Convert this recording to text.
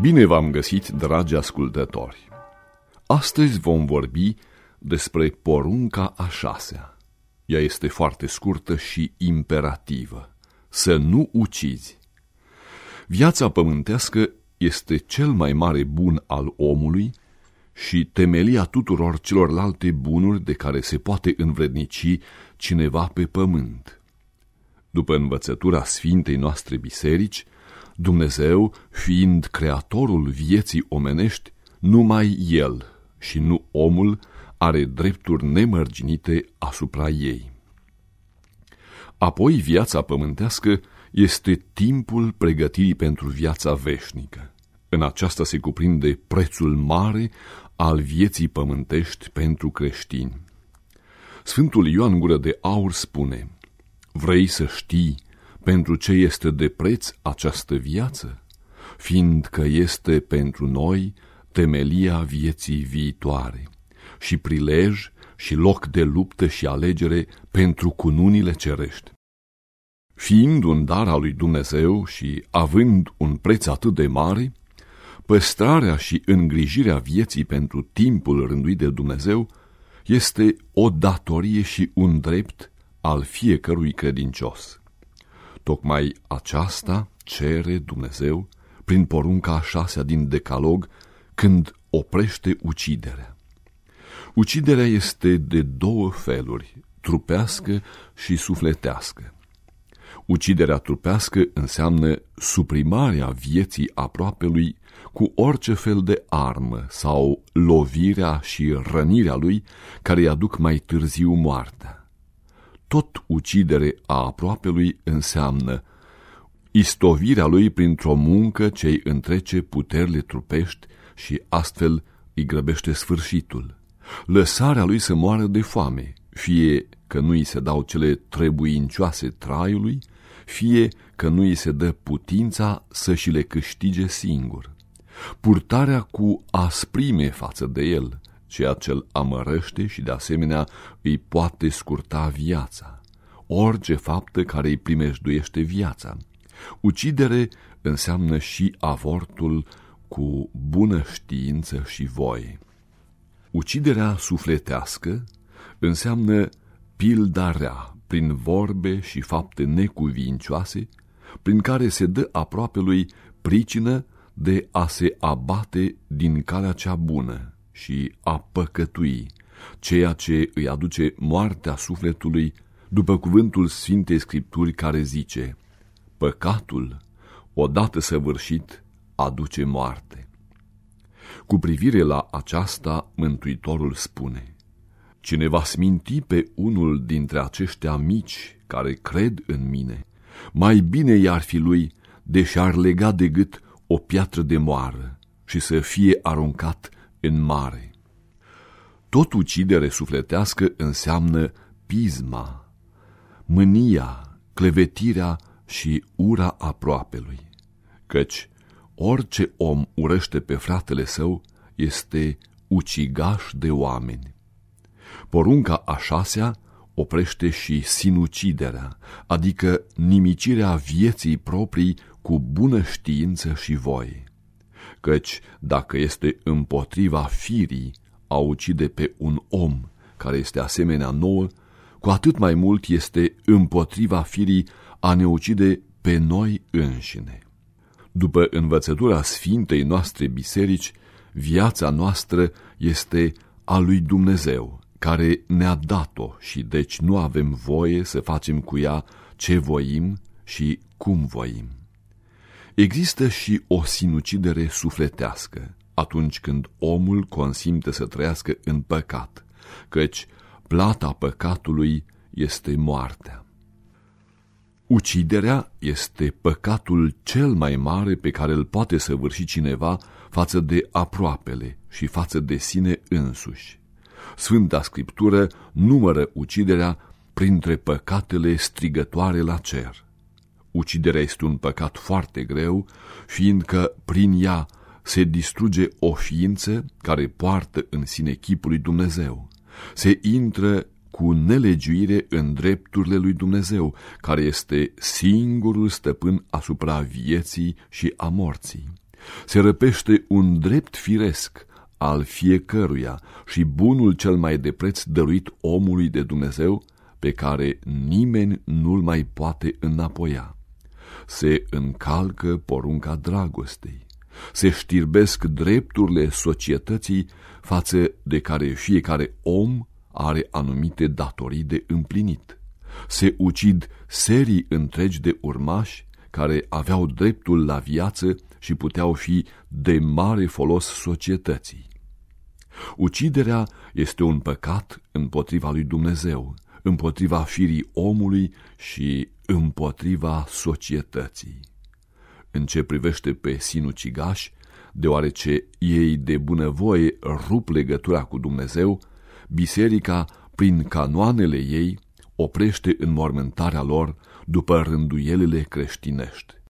Bine v-am găsit, dragi ascultători! Astăzi vom vorbi despre porunca a șasea. Ea este foarte scurtă și imperativă. Să nu ucizi. Viața pământească este cel mai mare bun al omului și temelia tuturor celorlalte bunuri de care se poate învrednici cineva pe pământ. După învățătura Sfintei noastre biserici, Dumnezeu, fiind creatorul vieții omenești, numai El și nu omul are drepturi nemărginite asupra ei. Apoi viața pământească este timpul pregătirii pentru viața veșnică. În aceasta se cuprinde prețul mare al vieții pământești pentru creștini. Sfântul Ioan Gură de Aur spune, Vrei să știi pentru ce este de preț această viață? Fiindcă este pentru noi temelia vieții viitoare și prilej și loc de luptă și alegere pentru cununile cerești. Fiind un dar al lui Dumnezeu și având un preț atât de mare, păstrarea și îngrijirea vieții pentru timpul rânduit de Dumnezeu este o datorie și un drept al fiecărui credincios. Tocmai aceasta cere Dumnezeu prin porunca a șasea din Decalog când oprește uciderea. Uciderea este de două feluri, trupească și sufletească. Uciderea trupească înseamnă suprimarea vieții aproapelui cu orice fel de armă sau lovirea și rănirea lui care îi aduc mai târziu moartea. Tot ucidere a aproapelui înseamnă istovirea lui printr-o muncă ce îi întrece puterile trupești și astfel îi grăbește sfârșitul. Lăsarea lui să moară de foame, fie că nu îi se dau cele trebuincioase traiului, fie că nu îi se dă putința să și le câștige singur. Purtarea cu asprime față de el, ceea ce îl amărăște și de asemenea îi poate scurta viața. Orice faptă care îi primejduiește viața. Ucidere înseamnă și avortul cu bună știință și voie. Uciderea sufletească înseamnă pildarea prin vorbe și fapte necuvincioase, prin care se dă aproape lui pricină de a se abate din calea cea bună și a păcătui, ceea ce îi aduce moartea sufletului, după cuvântul Sfintei Scripturi care zice, păcatul, odată săvârșit, aduce moarte. Cu privire la aceasta, Mântuitorul spune, Cine va sminti pe unul dintre aceștia mici care cred în mine, mai bine i-ar fi lui, deși ar lega de gât o piatră de moară și să fie aruncat în mare. Tot ucidere sufletească înseamnă pisma, mânia, clevetirea și ura aproapelui, căci orice om urăște pe fratele său este ucigaș de oameni. Porunca a șasea oprește și sinuciderea, adică nimicirea vieții proprii cu bună știință și voie. Căci dacă este împotriva firii a ucide pe un om care este asemenea nouă, cu atât mai mult este împotriva firii a ne ucide pe noi înșine. După învățătura Sfintei noastre biserici, viața noastră este a lui Dumnezeu, care ne-a dat-o și deci nu avem voie să facem cu ea ce voim și cum voim. Există și o sinucidere sufletească atunci când omul consimte să trăiască în păcat, căci plata păcatului este moartea. Uciderea este păcatul cel mai mare pe care îl poate săvârși cineva față de aproapele și față de sine însuși. Sfânta Scriptură numără uciderea printre păcatele strigătoare la cer. Uciderea este un păcat foarte greu, fiindcă prin ea se distruge o ființă care poartă în sine chipul lui Dumnezeu. Se intră cu nelegiuire în drepturile lui Dumnezeu, care este singurul stăpân asupra vieții și a morții. Se răpește un drept firesc al fiecăruia și bunul cel mai de preț dăruit omului de Dumnezeu, pe care nimeni nu-l mai poate înapoia. Se încalcă porunca dragostei, se știrbesc drepturile societății față de care fiecare om are anumite datorii de împlinit. Se ucid serii întregi de urmași care aveau dreptul la viață și puteau fi de mare folos societății. Uciderea este un păcat împotriva lui Dumnezeu, împotriva firii omului și împotriva societății. În ce privește pe sinucigași, deoarece ei de bunăvoie rup legătura cu Dumnezeu, biserica, prin canoanele ei, oprește înmormântarea lor după rânduielile creștinești.